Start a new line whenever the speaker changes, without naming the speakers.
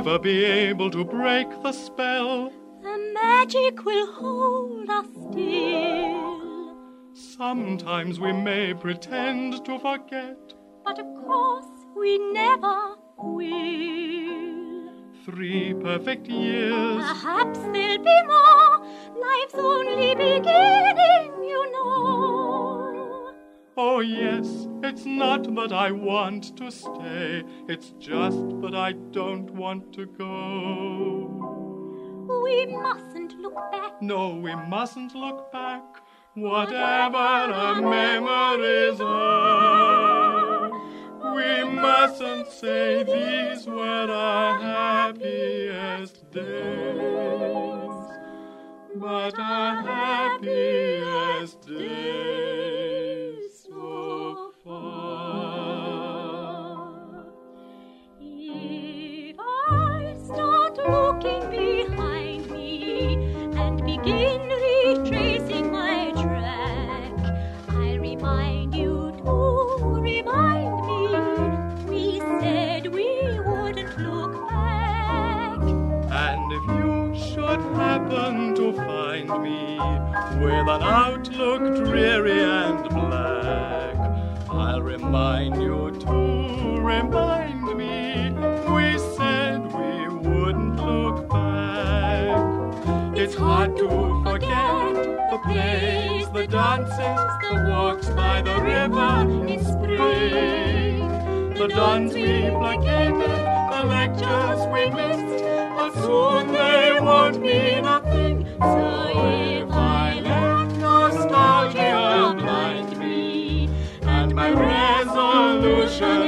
never be able to break the spell.
The magic will hold us still.
Sometimes we may pretend to forget,
but of course we never will.
Three perfect years.
Perhaps there'll be more. Life's only beginning, you know.
Oh, yes, it's not that I want to stay, it's just that I don't want to go.
We mustn't look back.
No, we mustn't look back. Whatever our memories are, we mustn't say these were our happiest days, but our happiest
begin retracing my track, I remind you to remind me we said we wouldn't look back.
And if you should happen to find me with an outlook dreary and black, I'll remind you to remind to forget the plays, the dances, the walks by the river in spring. The dons we placated, the lectures we missed, but soon they won't mean nothing. So if I let nostalgia blind me and my resolution